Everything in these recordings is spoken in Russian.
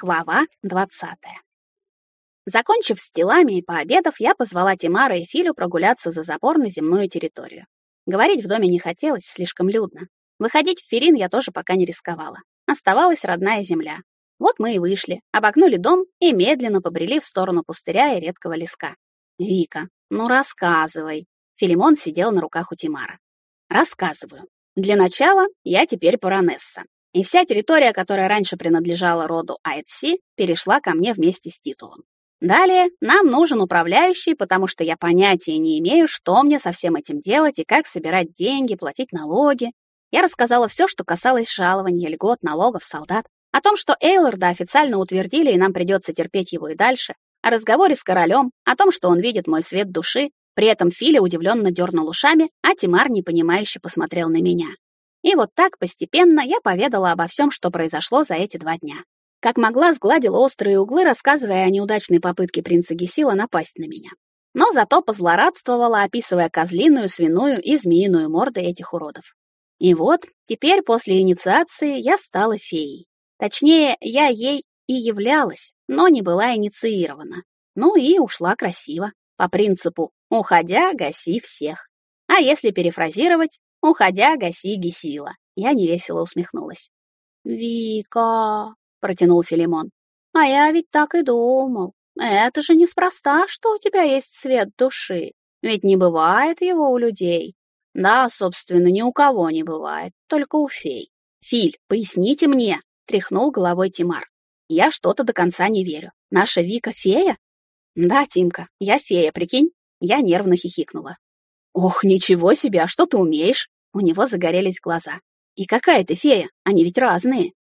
Глава двадцатая. Закончив с делами и пообедав, я позвала Тимара и Филю прогуляться за забор на земную территорию. Говорить в доме не хотелось, слишком людно. Выходить в Ферин я тоже пока не рисковала. Оставалась родная земля. Вот мы и вышли, обогнули дом и медленно побрели в сторону пустыря и редкого леска. «Вика, ну рассказывай». Филимон сидел на руках у Тимара. «Рассказываю. Для начала я теперь баронесса и вся территория, которая раньше принадлежала роду Айтси, перешла ко мне вместе с титулом. Далее нам нужен управляющий, потому что я понятия не имею, что мне со всем этим делать и как собирать деньги, платить налоги. Я рассказала все, что касалось жалования, льгот, налогов, солдат, о том, что Эйлорда официально утвердили, и нам придется терпеть его и дальше, о разговоре с королем, о том, что он видит мой свет души, при этом Филя удивленно дернул ушами, а Тимар непонимающе посмотрел на меня. И вот так постепенно я поведала обо всем, что произошло за эти два дня. Как могла, сгладила острые углы, рассказывая о неудачной попытке принца Гесила напасть на меня. Но зато позлорадствовала, описывая козлиную, свиную и змеиную морды этих уродов. И вот, теперь после инициации я стала феей. Точнее, я ей и являлась, но не была инициирована. Ну и ушла красиво, по принципу «уходя, гаси всех». А если перефразировать, Уходя, гаси Гесила. Я невесело усмехнулась. «Вика», — протянул Филимон, — «а я ведь так и думал. Это же неспроста, что у тебя есть свет души. Ведь не бывает его у людей. Да, собственно, ни у кого не бывает, только у фей. Филь, поясните мне, тряхнул головой Тимар. Я что-то до конца не верю. Наша Вика фея? Да, Тимка, я фея, прикинь? Я нервно хихикнула. «Ох, ничего себе, а что ты умеешь?» У него загорелись глаза. «И какая ты фея? Они ведь разные».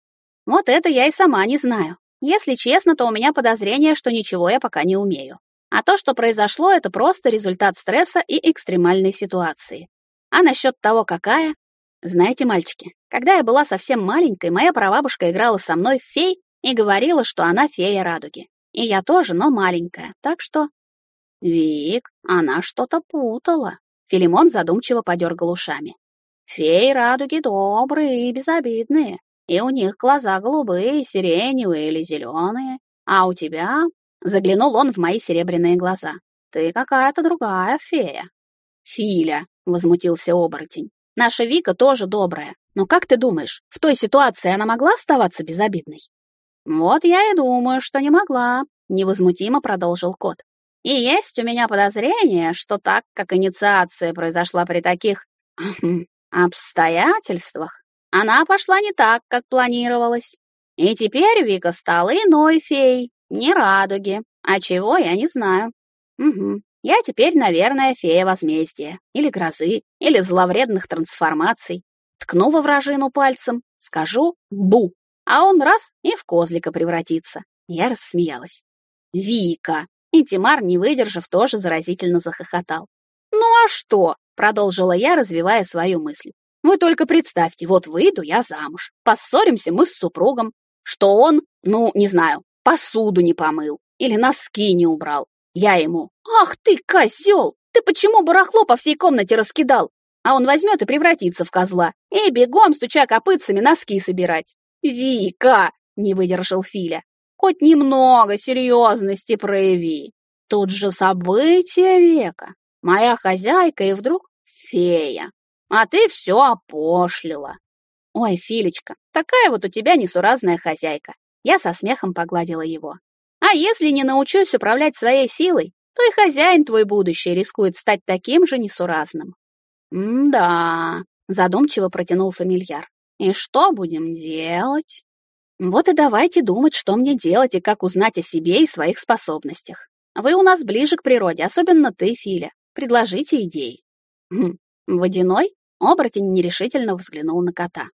«Вот это я и сама не знаю. Если честно, то у меня подозрение, что ничего я пока не умею. А то, что произошло, это просто результат стресса и экстремальной ситуации. А насчет того, какая? Знаете, мальчики, когда я была совсем маленькой, моя прабабушка играла со мной в фей и говорила, что она фея радуги. И я тоже, но маленькая, так что... Вик, она что-то путала. Филимон задумчиво подергал ушами. «Феи радуги добрые и безобидные, и у них глаза голубые, сиреневые или зеленые, а у тебя...» Заглянул он в мои серебряные глаза. «Ты какая-то другая фея». «Филя», — возмутился оборотень. «Наша Вика тоже добрая. Но как ты думаешь, в той ситуации она могла оставаться безобидной?» «Вот я и думаю, что не могла», — невозмутимо продолжил кот. И есть у меня подозрение, что так как инициация произошла при таких обстоятельствах, она пошла не так, как планировалось. И теперь Вика стала иной феей, не радуги, а чего я не знаю. Угу. Я теперь, наверное, фея возмездия, или грозы, или зловредных трансформаций. Ткну во вражину пальцем, скажу «бу», а он раз и в козлика превратится. Я рассмеялась. «Вика, и Тимар, не выдержав, тоже заразительно захохотал. «Ну а что?» — продолжила я, развивая свою мысль. «Вы только представьте, вот выйду я замуж. Поссоримся мы с супругом. Что он, ну, не знаю, посуду не помыл или носки не убрал. Я ему, ах ты, козел, ты почему барахло по всей комнате раскидал? А он возьмет и превратится в козла. И бегом, стуча копытцами, носки собирать. «Вика!» — не выдержал Филя. Хоть немного серьезности прояви. Тут же события века. Моя хозяйка и вдруг фея. А ты все опошлила. Ой, Филечка, такая вот у тебя несуразная хозяйка. Я со смехом погладила его. А если не научусь управлять своей силой, то и хозяин твой будущий рискует стать таким же несуразным. «М-да», — задумчиво протянул фамильяр. «И что будем делать?» Вот и давайте думать, что мне делать и как узнать о себе и своих способностях. Вы у нас ближе к природе, особенно ты, Филя. Предложите идеи. Хм, водяной? Оборотень нерешительно взглянул на кота.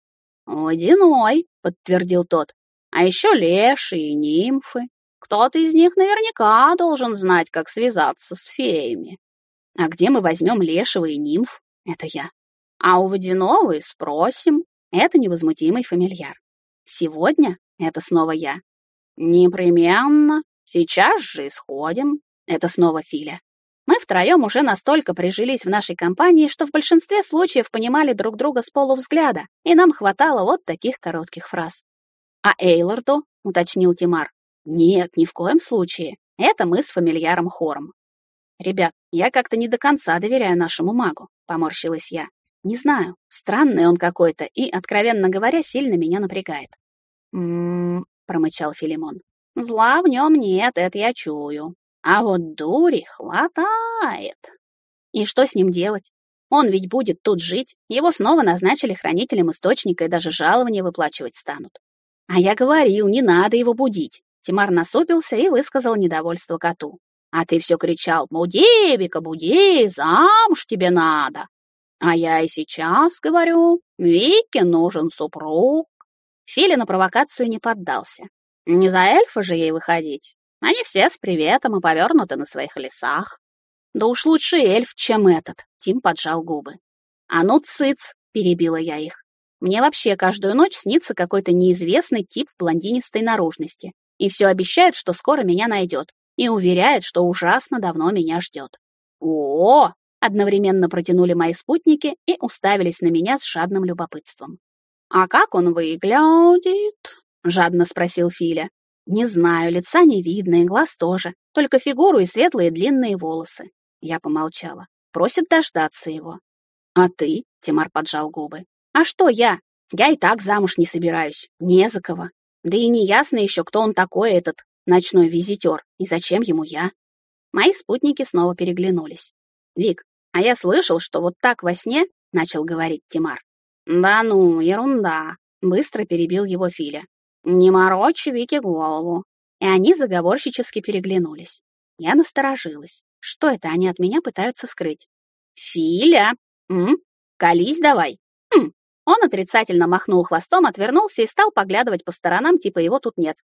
«Водяной», — подтвердил тот. «А еще леши и нимфы. Кто-то из них наверняка должен знать, как связаться с феями». «А где мы возьмем лешего и нимф?» «Это я». «А у водяного и спросим». Это невозмутимый фамильяр. Сегодня это снова я. Непременно. Сейчас же исходим. Это снова Филя. Мы втроем уже настолько прижились в нашей компании, что в большинстве случаев понимали друг друга с полувзгляда, и нам хватало вот таких коротких фраз. А Эйлорду — уточнил Тимар. «Нет, ни в коем случае. Это мы с фамильяром хором». «Ребят, я как-то не до конца доверяю нашему магу», — поморщилась я. «Не знаю, странный он какой-то и, откровенно говоря, сильно меня напрягает». «М-м-м», промычал Филимон. «Зла в нем нет, это я чую. А вот дури хватает». «И что с ним делать? Он ведь будет тут жить, его снова назначили хранителем источника и даже жалования выплачивать станут. А я говорил, не надо его будить. Тимар насупился и высказал недовольство коту. А ты все кричал, буди, Вика, буди, замуж тебе надо. А я и сейчас говорю, Вике нужен супруг. Филя на провокацию не поддался. Не за эльфа же ей выходить. Они все с приветом и повернуты на своих лесах. Да уж лучше эльф, чем этот. Тим поджал губы. А ну, цыц, перебила я их. Мне вообще каждую ночь снится какой-то неизвестный тип блондинистой наружности. И все обещает, что скоро меня найдет. И уверяет, что ужасно давно меня ждет. О, -о, -о одновременно протянули мои спутники и уставились на меня с жадным любопытством. «А как он выглядит?» — жадно спросил Филя. «Не знаю, лица не видно, и глаз тоже, только фигуру и светлые длинные волосы. Я помолчала. Просит дождаться его. А ты? Тимар поджал губы. А что я? Я и так замуж не собираюсь. Не за кого. Да и не ясно еще, кто он такой, этот ночной визитер, и зачем ему я. Мои спутники снова переглянулись. Вик, а я слышал, что вот так во сне, начал говорить Тимар. Да ну, ерунда, быстро перебил его Филя. Не морочь Вике голову. И они заговорщически переглянулись. Я насторожилась. Что это они от меня пытаются скрыть? «Филя! М? Колись давай!» «Хм!» Он отрицательно махнул хвостом, отвернулся и стал поглядывать по сторонам, типа его тут нет.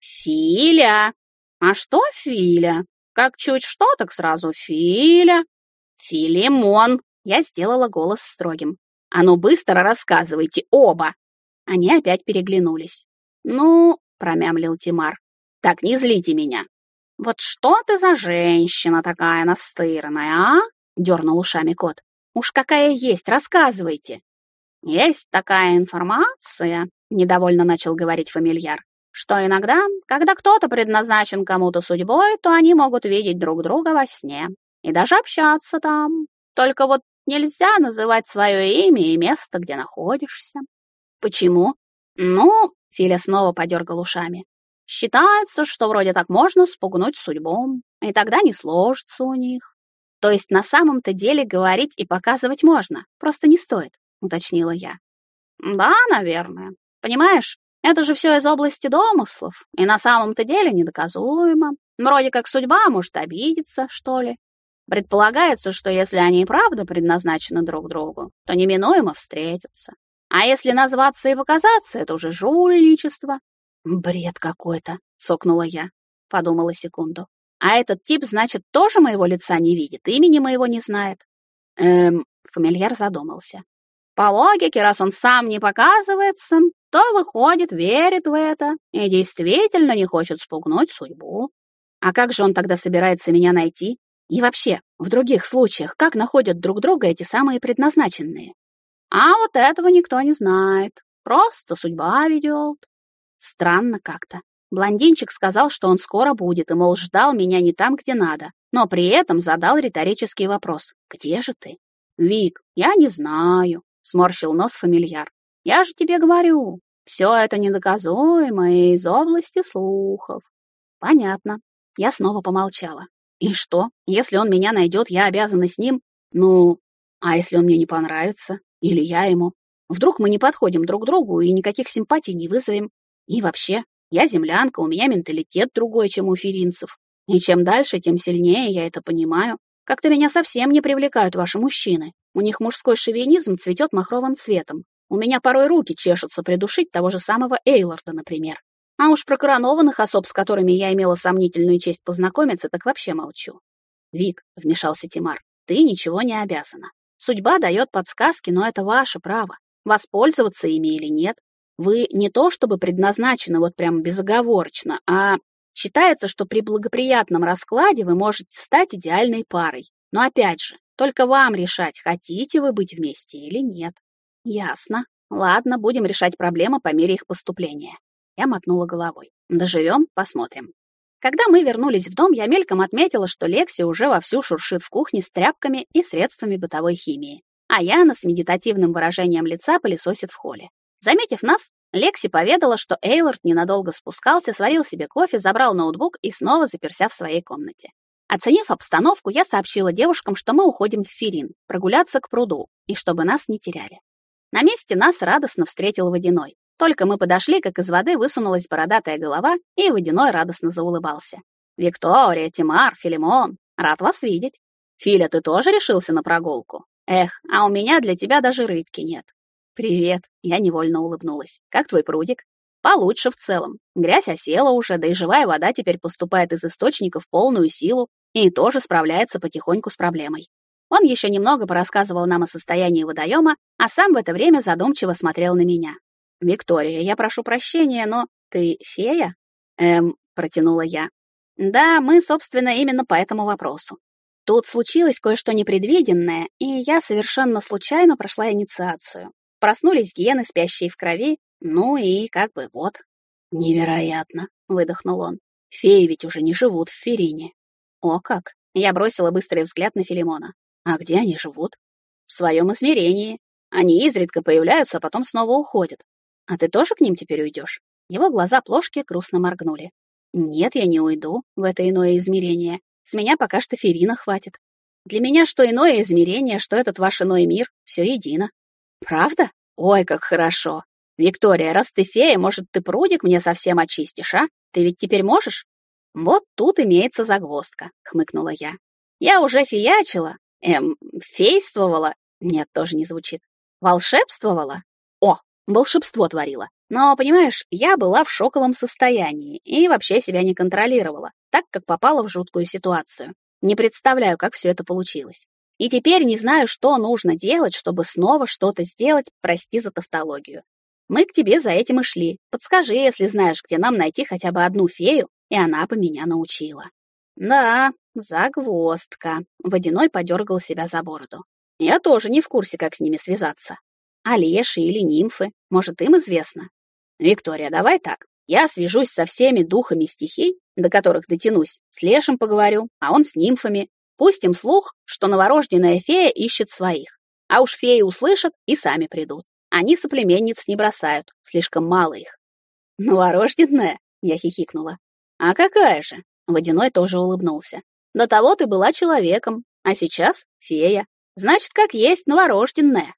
«Филя! А что Филя? Как чуть что, так сразу Филя!» «Филимон!» Я сделала голос строгим. «А ну быстро рассказывайте, оба!» Они опять переглянулись. «Ну...» — промямлил Тимар. «Так не злите меня. «Вот что ты за женщина такая настырная, а?» — дернул ушами кот. «Уж какая есть, рассказывайте». «Есть такая информация», — недовольно начал говорить фамильяр, «что иногда, когда кто-то предназначен кому-то судьбой, то они могут видеть друг друга во сне и даже общаться там. Только вот нельзя называть свое имя и место, где находишься». «Почему?» «Ну...» — Филя снова подергал ушами. Считается, что вроде так можно спугнуть судьбом, и тогда не сложится у них. То есть на самом-то деле говорить и показывать можно, просто не стоит, уточнила я. Да, наверное. Понимаешь, это же все из области домыслов, и на самом-то деле недоказуемо. Вроде как судьба может обидеться, что ли. Предполагается, что если они и правда предназначены друг другу, то неминуемо встретятся. А если назваться и показаться, это уже жульничество, «Бред какой-то», — цокнула я. Подумала секунду. «А этот тип, значит, тоже моего лица не видит, имени моего не знает?» «Эм...» — фамильяр задумался. «По логике, раз он сам не показывается, то, выходит, верит в это и действительно не хочет спугнуть судьбу. А как же он тогда собирается меня найти? И вообще, в других случаях, как находят друг друга эти самые предназначенные? А вот этого никто не знает. Просто судьба ведет. Странно как-то. Блондинчик сказал, что он скоро будет, и, мол, ждал меня не там, где надо, но при этом задал риторический вопрос. «Где же ты?» «Вик, я не знаю», — сморщил нос фамильяр. «Я же тебе говорю, все это недоказуемо из области слухов». «Понятно». Я снова помолчала. «И что, если он меня найдет, я обязана с ним? Ну, а если он мне не понравится? Или я ему? Вдруг мы не подходим друг другу и никаких симпатий не вызовем? И вообще, я землянка, у меня менталитет другой, чем у феринцев. И чем дальше, тем сильнее я это понимаю. Как-то меня совсем не привлекают ваши мужчины. У них мужской шовинизм цветет махровым цветом. У меня порой руки чешутся придушить того же самого Эйлорда, например. А уж про коронованных особ, с которыми я имела сомнительную честь познакомиться, так вообще молчу. «Вик», — вмешался Тимар, — «ты ничего не обязана. Судьба дает подсказки, но это ваше право. Воспользоваться ими или нет, вы не то чтобы предназначены вот прям безоговорочно, а считается, что при благоприятном раскладе вы можете стать идеальной парой. Но опять же, только вам решать, хотите вы быть вместе или нет. Ясно. Ладно, будем решать проблемы по мере их поступления. Я мотнула головой. Доживем, посмотрим. Когда мы вернулись в дом, я мельком отметила, что Лекси уже вовсю шуршит в кухне с тряпками и средствами бытовой химии, а Яна с медитативным выражением лица пылесосит в холле. Заметив нас, Лекси поведала, что Эйлорд ненадолго спускался, сварил себе кофе, забрал ноутбук и снова заперся в своей комнате. Оценив обстановку, я сообщила девушкам, что мы уходим в Ферин, прогуляться к пруду, и чтобы нас не теряли. На месте нас радостно встретил Водяной. Только мы подошли, как из воды высунулась бородатая голова, и Водяной радостно заулыбался. «Виктория, Тимар, Филимон, рад вас видеть. Филя, ты тоже решился на прогулку? Эх, а у меня для тебя даже рыбки нет. «Привет!» — я невольно улыбнулась. «Как твой прудик?» «Получше в целом. Грязь осела уже, да и живая вода теперь поступает из источника в полную силу и тоже справляется потихоньку с проблемой». Он еще немного порассказывал нам о состоянии водоема, а сам в это время задумчиво смотрел на меня. «Виктория, я прошу прощения, но ты фея?» «Эм», — протянула я. «Да, мы, собственно, именно по этому вопросу. Тут случилось кое-что непредвиденное, и я совершенно случайно прошла инициацию. Проснулись гены, спящие в крови, ну и как бы вот. «Невероятно!» — выдохнул он. «Феи ведь уже не живут в Ферине». «О как!» — я бросила быстрый взгляд на Филимона. «А где они живут?» «В своем измерении. Они изредка появляются, а потом снова уходят. А ты тоже к ним теперь уйдешь?» Его глаза плошки грустно моргнули. «Нет, я не уйду в это иное измерение. С меня пока что Ферина хватит. Для меня что иное измерение, что этот ваш иной мир, все едино. Правда? Ой, как хорошо. Виктория, раз ты фея, может, ты прудик мне совсем очистишь, а? Ты ведь теперь можешь? Вот тут имеется загвоздка, хмыкнула я. Я уже феячила, эм, фействовала. Нет, тоже не звучит. Волшебствовала? Волшебство творила. Но, понимаешь, я была в шоковом состоянии и вообще себя не контролировала, так как попала в жуткую ситуацию. Не представляю, как все это получилось. И теперь не знаю, что нужно делать, чтобы снова что-то сделать, прости за тавтологию. Мы к тебе за этим и шли. Подскажи, если знаешь, где нам найти хотя бы одну фею, и она бы меня научила. Да, загвоздка. Водяной подергал себя за бороду. Я тоже не в курсе, как с ними связаться. Олеши или нимфы, может, им известно? Виктория, давай так. Я свяжусь со всеми духами стихий, до которых дотянусь, с Лешем поговорю, а он с нимфами, Пустим слух, что новорожденная фея ищет своих. А уж феи услышат и сами придут. Они соплеменниц не бросают, слишком мало их. «Новорожденная?» — я хихикнула. «А какая же?» — Водяной тоже улыбнулся. «До того ты была человеком, а сейчас фея. Значит, как есть новорожденная».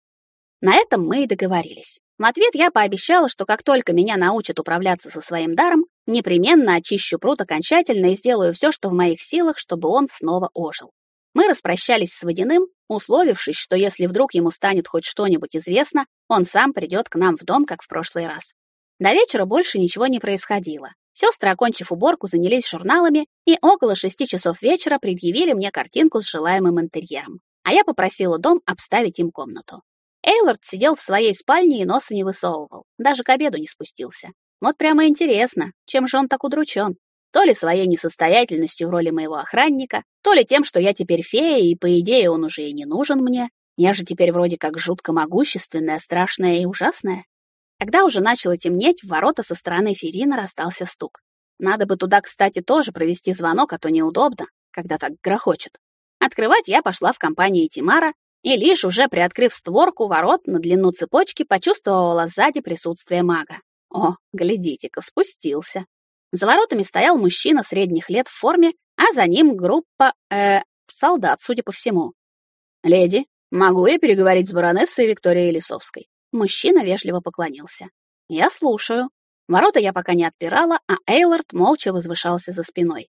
На этом мы и договорились. В ответ я пообещала, что как только меня научат управляться со своим даром, непременно очищу пруд окончательно и сделаю все, что в моих силах, чтобы он снова ожил. Мы распрощались с Водяным, условившись, что если вдруг ему станет хоть что-нибудь известно, он сам придет к нам в дом, как в прошлый раз. До вечера больше ничего не происходило. Сестры, окончив уборку, занялись журналами и около шести часов вечера предъявили мне картинку с желаемым интерьером. А я попросила дом обставить им комнату. Эйлорд сидел в своей спальне и носа не высовывал, даже к обеду не спустился. Вот прямо интересно, чем же он так удручен? То ли своей несостоятельностью в роли моего охранника, то ли тем, что я теперь фея, и, по идее, он уже и не нужен мне. Я же теперь вроде как жутко могущественная, страшная и ужасная. Когда уже начало темнеть, в ворота со стороны Ферина расстался стук. Надо бы туда, кстати, тоже провести звонок, а то неудобно, когда так грохочет. Открывать я пошла в компании Тимара, и лишь уже приоткрыв створку ворот на длину цепочки, почувствовала сзади присутствие мага. О, глядите-ка, спустился. За воротами стоял мужчина средних лет в форме, а за ним группа, э, солдат, судя по всему. «Леди, могу я переговорить с баронессой Викторией Лисовской?» Мужчина вежливо поклонился. «Я слушаю». Ворота я пока не отпирала, а Эйлорд молча возвышался за спиной.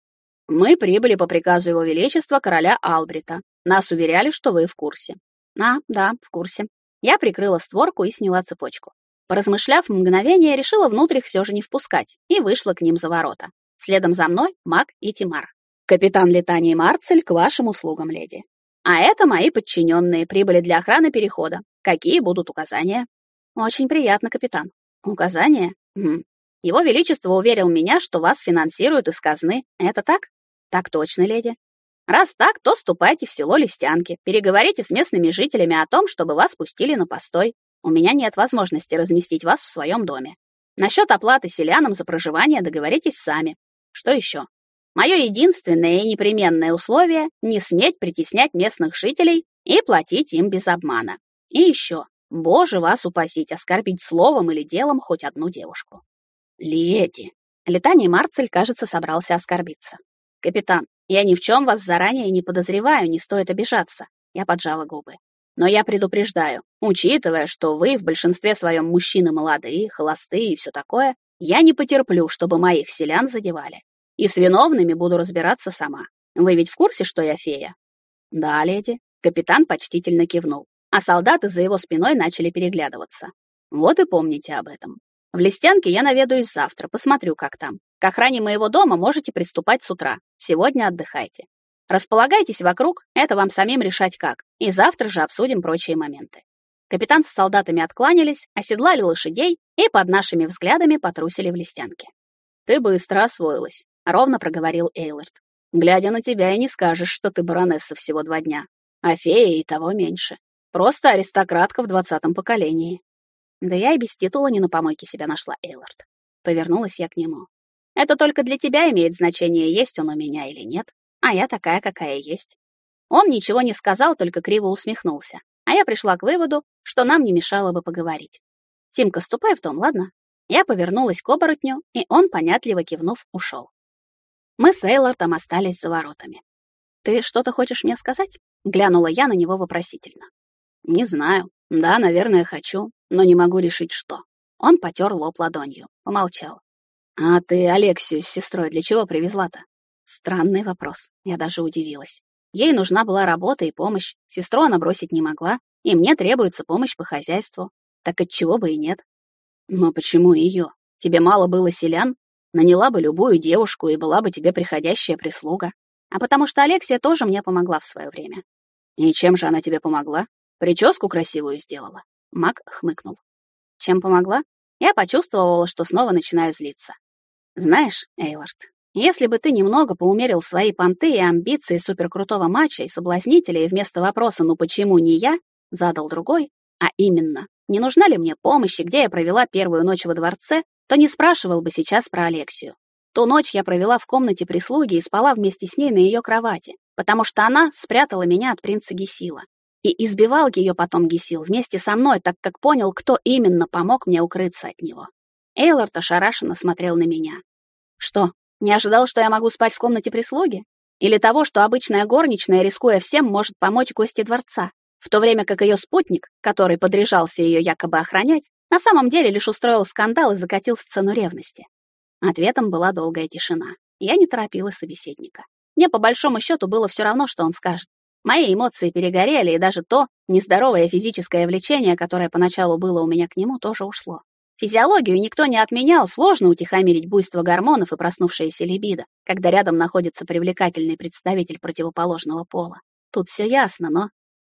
«Мы прибыли по приказу Его Величества короля Албрита. Нас уверяли, что вы в курсе. А, да, в курсе. Я прикрыла створку и сняла цепочку. Поразмышляв мгновение, решила внутрь все же не впускать и вышла к ним за ворота. Следом за мной Мак и Тимар. «Капитан Летаний Марцель к вашим услугам, леди. А это мои подчиненные прибыли для охраны перехода. Какие будут указания?» «Очень приятно, капитан. Указания? Хм. Его Величество уверил меня, что вас финансируют из казны. Это так?» «Так точно, леди. Раз так, то ступайте в село Листянки, переговорите с местными жителями о том, чтобы вас пустили на постой. У меня нет возможности разместить вас в своем доме. Насчет оплаты селянам за проживание договоритесь сами. Что еще? Мое единственное и непременное условие — не сметь притеснять местных жителей и платить им без обмана. И еще, боже вас упасить, оскорбить словом или делом хоть одну девушку. Леди. Летаний Марцель, кажется, собрался оскорбиться. Капитан, я ни в чем вас заранее не подозреваю, не стоит обижаться. Я поджала губы. Но я предупреждаю, учитывая, что вы в большинстве своем мужчины молодые, холостые и все такое, я не потерплю, чтобы моих селян задевали. И с виновными буду разбираться сама. Вы ведь в курсе, что я фея? Да, леди. Капитан почтительно кивнул, а солдаты за его спиной начали переглядываться. Вот и помните об этом. В Листянке я наведаюсь завтра, посмотрю, как там. К охране моего дома можете приступать с утра. Сегодня отдыхайте. Располагайтесь вокруг, это вам самим решать как. И завтра же обсудим прочие моменты. Капитан с солдатами откланялись, оседлали лошадей и под нашими взглядами потрусили в Листянке. Ты быстро освоилась. — ровно проговорил Эйлорд. «Глядя на тебя, и не скажешь, что ты баронесса всего два дня. А фея и того меньше. Просто аристократка в двадцатом поколении». «Да я и без титула не на помойке себя нашла, Эйлорд». Повернулась я к нему. «Это только для тебя имеет значение, есть он у меня или нет. А я такая, какая есть». Он ничего не сказал, только криво усмехнулся. А я пришла к выводу, что нам не мешало бы поговорить. «Тимка, ступай в дом, ладно?» Я повернулась к оборотню, и он, понятливо кивнув, ушел. Мы с Эйлортом остались за воротами. «Ты что-то хочешь мне сказать?» — глянула я на него вопросительно. «Не знаю. Да, наверное, хочу, но не могу решить, что». Он потер лоб ладонью, помолчал. «А ты Алексию с сестрой для чего привезла-то?» Странный вопрос. Я даже удивилась. Ей нужна была работа и помощь, сестру она бросить не могла, и мне требуется помощь по хозяйству. Так отчего бы и нет. Но почему ее? Тебе мало было селян? Наняла бы любую девушку, и была бы тебе приходящая прислуга. А потому что Алексия тоже мне помогла в свое время. И чем же она тебе помогла? Прическу красивую сделала. Мак хмыкнул. Чем помогла? Я почувствовала, что снова начинаю злиться. Знаешь, Эйлорд, если бы ты немного поумерил свои понты и амбиции суперкрутого матча и соблазнителя и вместо вопроса «ну почему не я?» задал другой, а именно «не нужна ли мне помощь и где я провела первую ночь во дворце?» то не спрашивал бы сейчас про Алексию. Ту ночь я провела в комнате прислуги и спала вместе с ней на ее кровати, потому что она спрятала меня от принца Гесила. И избивал ее потом Гесил вместе со мной, так как понял, кто именно помог мне укрыться от него. Эйлорд ошарашенно смотрел на меня. Что, не ожидал, что я могу спать в комнате прислуги? Или того, что обычная горничная, рискуя всем, может помочь гости дворца, в то время как ее спутник, который подряжался ее якобы охранять, на самом деле лишь устроил скандал и закатил сцену ревности. Ответом была долгая тишина. Я не торопила собеседника. Мне по большому счету было все равно, что он скажет. Мои эмоции перегорели, и даже то нездоровое физическое влечение, которое поначалу было у меня к нему, тоже ушло. Физиологию никто не отменял, сложно утихомирить буйство гормонов и проснувшаяся либидо, когда рядом находится привлекательный представитель противоположного пола. Тут все ясно, но...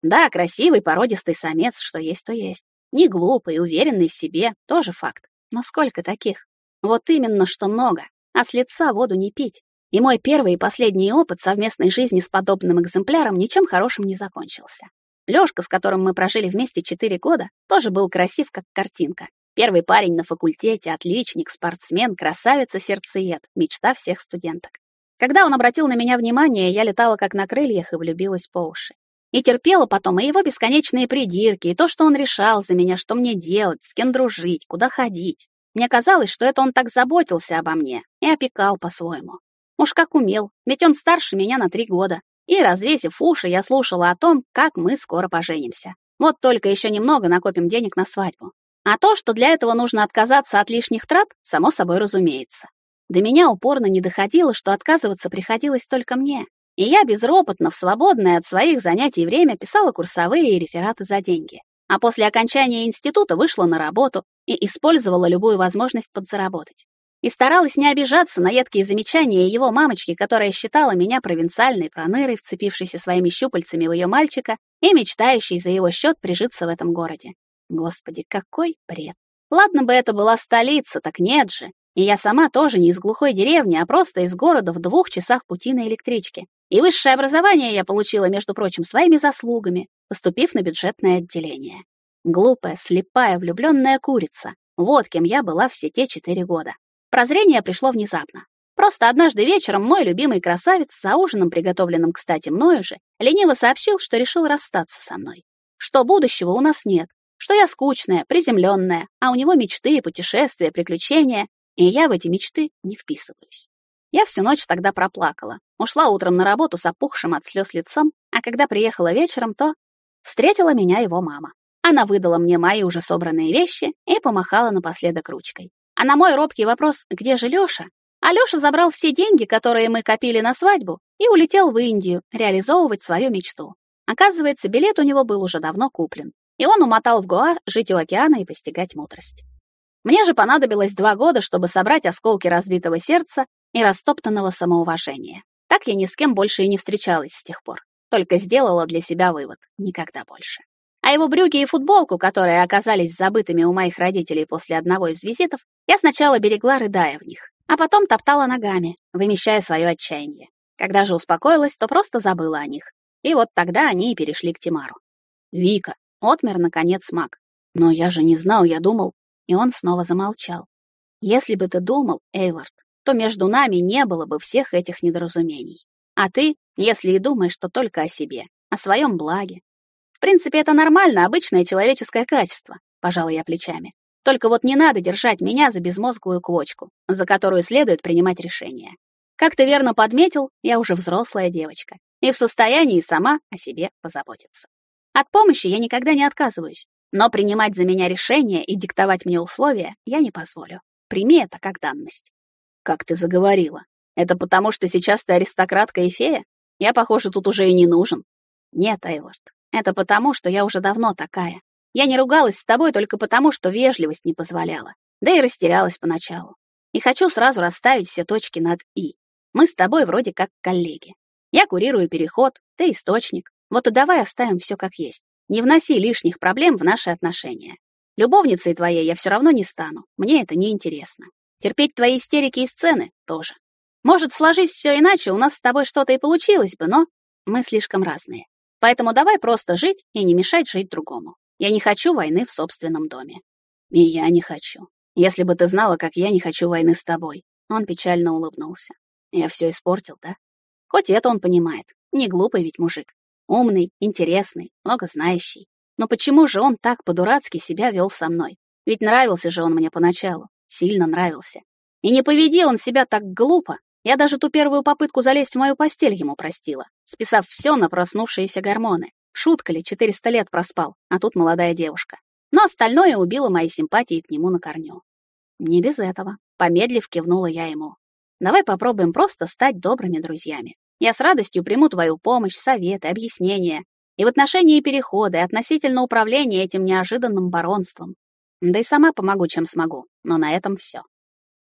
Да, красивый породистый самец, что есть, то есть. Не глупый, уверенный в себе, тоже факт. Но сколько таких? Вот именно, что много. А с лица воду не пить. И мой первый и последний опыт совместной жизни с подобным экземпляром ничем хорошим не закончился. Лёшка, с которым мы прожили вместе четыре года, тоже был красив, как картинка. Первый парень на факультете, отличник, спортсмен, красавица-сердцеед, мечта всех студенток. Когда он обратил на меня внимание, я летала как на крыльях и влюбилась по уши. И терпела потом и его бесконечные придирки, и то, что он решал за меня, что мне делать, с кем дружить, куда ходить. Мне казалось, что это он так заботился обо мне и опекал по-своему. Уж как умел, ведь он старше меня на три года. И, развесив уши, я слушала о том, как мы скоро поженимся. Вот только еще немного накопим денег на свадьбу. А то, что для этого нужно отказаться от лишних трат, само собой разумеется. До меня упорно не доходило, что отказываться приходилось только мне. И я безропотно, в свободное от своих занятий время писала курсовые и рефераты за деньги. А после окончания института вышла на работу и использовала любую возможность подзаработать. И старалась не обижаться на едкие замечания его мамочки, которая считала меня провинциальной пронырой, вцепившейся своими щупальцами в ее мальчика и мечтающей за его счет прижиться в этом городе. Господи, какой бред. Ладно бы это была столица, так нет же. И я сама тоже не из глухой деревни, а просто из города в двух часах пути на электричке. И высшее образование я получила, между прочим, своими заслугами, поступив на бюджетное отделение. Глупая, слепая, влюбленная курица. Вот кем я была все те четыре года. Прозрение пришло внезапно. Просто однажды вечером мой любимый красавец, за ужином, приготовленным, кстати, мною же, лениво сообщил, что решил расстаться со мной. Что будущего у нас нет, что я скучная, приземленная, а у него мечты, путешествия, приключения, и я в эти мечты не вписываюсь. Я всю ночь тогда проплакала. Ушла утром на работу с опухшим от слез лицом, а когда приехала вечером, то встретила меня его мама. Она выдала мне мои уже собранные вещи и помахала напоследок ручкой. А на мой робкий вопрос «Где же Лёша?» Алёша забрал все деньги, которые мы копили на свадьбу, и улетел в Индию реализовывать свою мечту. Оказывается, билет у него был уже давно куплен, и он умотал в Гоа жить у океана и постигать мудрость. Мне же понадобилось два года, чтобы собрать осколки разбитого сердца и растоптанного самоуважения. Так я ни с кем больше и не встречалась с тех пор. Только сделала для себя вывод — никогда больше. А его брюки и футболку, которые оказались забытыми у моих родителей после одного из визитов, я сначала берегла, рыдая в них, а потом топтала ногами, вымещая свое отчаяние. Когда же успокоилась, то просто забыла о них. И вот тогда они и перешли к Тимару. «Вика», — отмер, наконец, маг. «Но я же не знал, я думал...» И он снова замолчал. «Если бы ты думал, Эйлорд, то между нами не было бы всех этих недоразумений. А ты, если и думаешь, то только о себе, о своем благе. В принципе, это нормально, обычное человеческое качество, пожала я плечами. Только вот не надо держать меня за безмозглую квочку, за которую следует принимать решения. Как ты верно подметил, я уже взрослая девочка и в состоянии сама о себе позаботиться. От помощи я никогда не отказываюсь, но принимать за меня решения и диктовать мне условия я не позволю. Прими это как данность. Как ты заговорила. Это потому, что сейчас ты аристократка и фея? Я, похоже, тут уже и не нужен. Нет, Эйлорд, это потому, что я уже давно такая. Я не ругалась с тобой только потому, что вежливость не позволяла. Да и растерялась поначалу. И хочу сразу расставить все точки над «и». Мы с тобой вроде как коллеги. Я курирую переход, ты источник. Вот и давай оставим все как есть. Не вноси лишних проблем в наши отношения. Любовницей твоей я все равно не стану. Мне это не интересно. Терпеть твои истерики и сцены тоже. Может, сложись все иначе, у нас с тобой что-то и получилось бы, но мы слишком разные. Поэтому давай просто жить и не мешать жить другому. Я не хочу войны в собственном доме. И я не хочу. Если бы ты знала, как я не хочу войны с тобой. Он печально улыбнулся. Я все испортил, да? Хоть это он понимает. Не глупый ведь мужик. Умный, интересный, многознающий. Но почему же он так по-дурацки себя вел со мной? Ведь нравился же он мне поначалу сильно нравился. И не поведи он себя так глупо, я даже ту первую попытку залезть в мою постель ему простила, списав все на проснувшиеся гормоны. Шутка ли, 400 лет проспал, а тут молодая девушка. Но остальное убило мои симпатии к нему на корню. Не без этого. Помедлив, кивнула я ему. Давай попробуем просто стать добрыми друзьями. Я с радостью приму твою помощь, советы, объяснения. И в отношении перехода, и относительно управления этим неожиданным баронством. Да и сама помогу, чем смогу, но на этом все.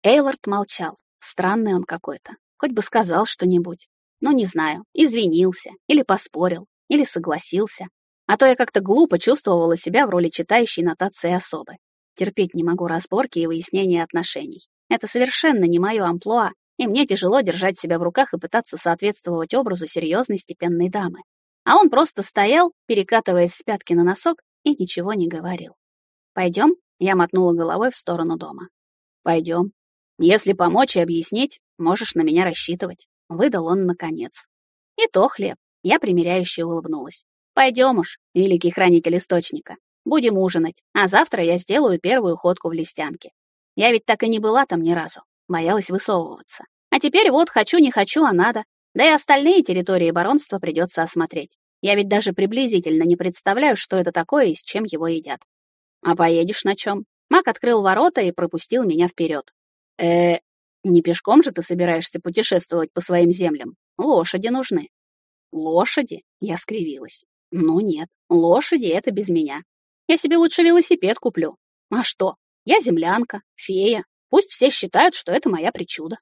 Эйлорд молчал. Странный он какой-то. Хоть бы сказал что-нибудь. Ну, не знаю, извинился, или поспорил, или согласился. А то я как-то глупо чувствовала себя в роли читающей нотации особы. Терпеть не могу разборки и выяснения отношений. Это совершенно не мое амплуа, и мне тяжело держать себя в руках и пытаться соответствовать образу серьезной степенной дамы. А он просто стоял, перекатываясь с пятки на носок, и ничего не говорил. Пойдем? Я мотнула головой в сторону дома. Пойдем. Если помочь и объяснить, можешь на меня рассчитывать. Выдал он наконец. И то хлеб. Я примиряюще улыбнулась. Пойдем уж, великий хранитель источника. Будем ужинать, а завтра я сделаю первую ходку в Листянке. Я ведь так и не была там ни разу. Боялась высовываться. А теперь вот хочу, не хочу, а надо. Да и остальные территории баронства придется осмотреть. Я ведь даже приблизительно не представляю, что это такое и с чем его едят. А поедешь на чем? Мак открыл ворота и пропустил меня вперед. Э, не пешком же ты собираешься путешествовать по своим землям? Лошади нужны. Лошади? Я скривилась. Ну нет, лошади — это без меня. Я себе лучше велосипед куплю. А что? Я землянка, фея. Пусть все считают, что это моя причуда.